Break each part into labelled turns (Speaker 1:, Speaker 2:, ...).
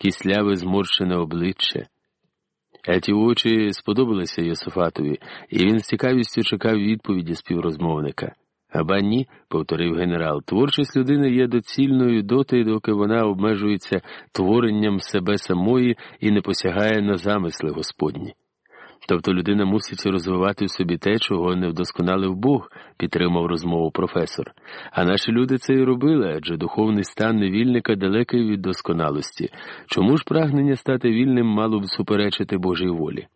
Speaker 1: кисляве зморщене обличчя. Ті очі сподобалися Йосифатові, і він з цікавістю чекав відповіді співрозмовника. Аба ні, повторив генерал, творчість людини є доцільною доти, доки вона обмежується творенням себе самої і не посягає на замисли Господні. Тобто людина мусить розвивати в собі те, чого не вдосконалив Бог, підтримав розмову професор. А наші люди це і робили, адже духовний стан невільника далекий від досконалості. Чому ж прагнення стати вільним мало б суперечити Божій волі?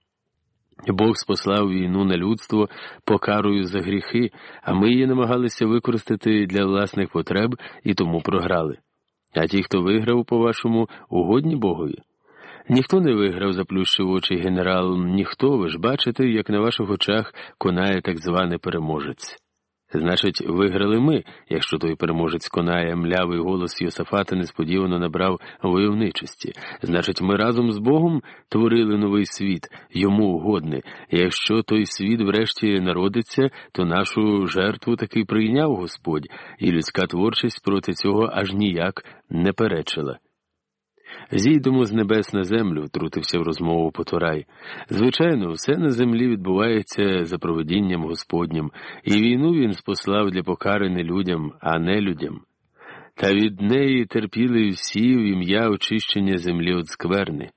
Speaker 1: Бог спослав війну на людство покарою за гріхи, а ми її намагалися використати для власних потреб і тому програли. А ті, хто виграв, по вашому, угодні Богові. Ніхто не виграв, заплющив очі генерал, ніхто, ви ж бачите, як на ваших очах конає так званий переможець. Значить, виграли ми, якщо той переможець конає млявий голос Йосафата несподівано набрав войовничості. Значить, ми разом з Богом творили новий світ, йому угодний. Якщо той світ врешті народиться, то нашу жертву таки прийняв Господь, і людська творчість проти цього аж ніяк не перечила. Зійдемо з небес на землю, втрутився в розмову Потурай. Звичайно, все на землі відбувається за проведінням Господнім, і війну він спослав для покарини людям, а не людям. Та від неї терпіли всі в ім'я очищення землі від скверни.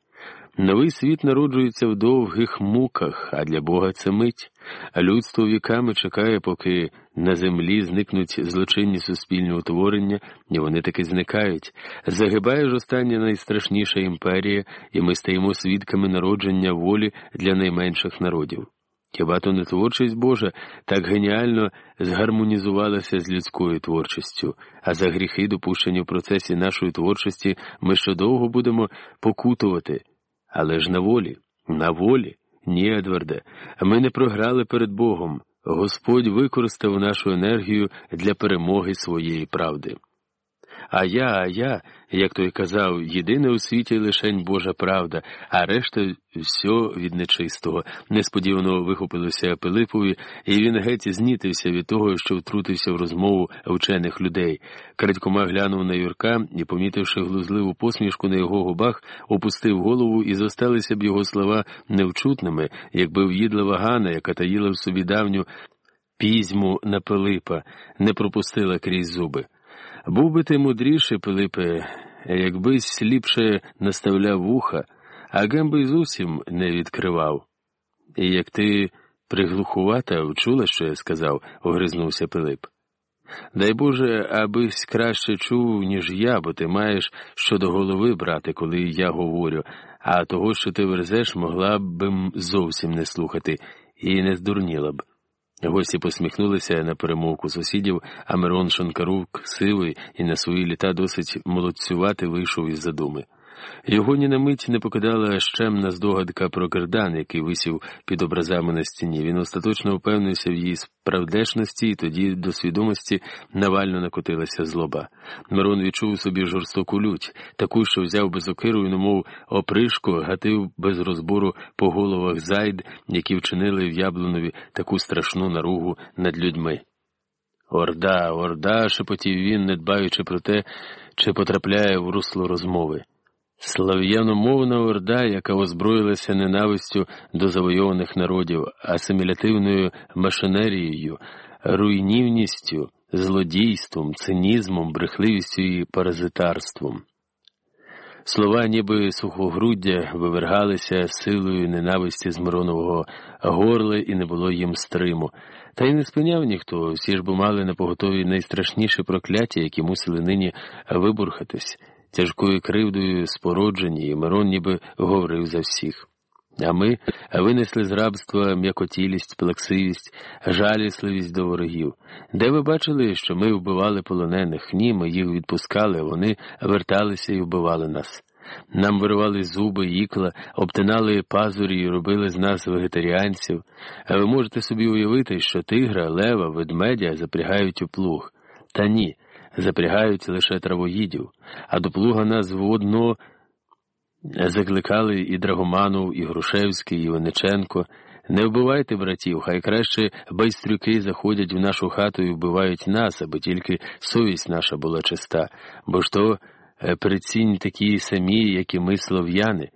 Speaker 1: Новий світ народжується в довгих муках, а для Бога це мить, людство віками чекає, поки на землі зникнуть злочинні суспільні утворення, і вони таки зникають. Загибає ж остання найстрашніша імперія, і ми стаємо свідками народження волі для найменших народів. Хіба то не творчість Божа так геніально згармонізувалася з людською творчістю, а за гріхи, допущені в процесі нашої творчості, ми ще довго будемо покутувати. Але ж на волі, на волі, ні, Едварде, ми не програли перед Богом. Господь використав нашу енергію для перемоги своєї правди. А я, а я, як той казав, єдине у світі лишень Божа правда, а решта все від нечистого. Несподівано вихопилося Пилипові, і він геть знітився від того, що втрутився в розмову вчених людей. Крадькома глянув на Юрка і, помітивши глузливу посмішку на його губах, опустив голову і зосталися б його слова невчутними, якби в'їдлива Гана, яка таїла в собі давню пізьму на Пилипа, не пропустила крізь зуби. Був би ти мудріше, Пилипе, якби сліпше наставляв вуха, а гемби зовсім не відкривав. І як ти приглухувата, чула, що я сказав, огризнувся Пилип. Дай Боже, абись краще чув, ніж я, бо ти маєш що до голови брати, коли я говорю, а того, що ти верзеш, могла б зовсім не слухати, і не здурніла б. Гості посміхнулися на перемовку сусідів, а Мирон Шанкарук, сивий і на свої літа досить молодцювати, вийшов із задуми. Його ні на мить не покидала щемна здогадка про Кердан, який висів під образами на стіні. Він остаточно впевнився в її справдешності, і тоді до свідомості навально накотилася злоба. Мирон відчув собі жорстоку лють, таку, що взяв без окиру і, немов опришку, гатив без розбору по головах зайд, які вчинили в Яблунові таку страшну наругу над людьми. Орда, орда, шепотів він, не дбаючи про те, чи потрапляє в русло розмови. Слав'яномовна орда, яка озброїлася ненавистю до завойованих народів, асимілятивною машинерією, руйнівністю, злодійством, цинізмом, брехливістю і паразитарством. Слова, ніби сухогруддя, вивергалися силою ненависті з Миронового горла, і не було їм стриму. Та й не спиняв ніхто, всі ж бо мали на поготові найстрашніші прокляття, які мусили нині вибурхатись тяжкою кривдою спороджені, і Мирон ніби говорив за всіх. А ми винесли з рабства м'якотілість, плаксивість, жалісливість до ворогів. Де ви бачили, що ми вбивали полонених? Ні, ми їх відпускали, вони верталися і вбивали нас. Нам виривали зуби, ікла, обтинали пазурі і робили з нас вегетаріанців. А ви можете собі уявити, що тигра, лева, ведмедя запрягають у плуг. Та ні, запрягають лише травоїдів, а до плуга нас водно закликали і Драгоманов, і Грушевський, і Вениченко. Не вбивайте братів, хай краще байстрюки заходять в нашу хату і вбивають нас, аби тільки совість наша була чиста, бо ж то прицінь такі самі, як і ми слов'яни.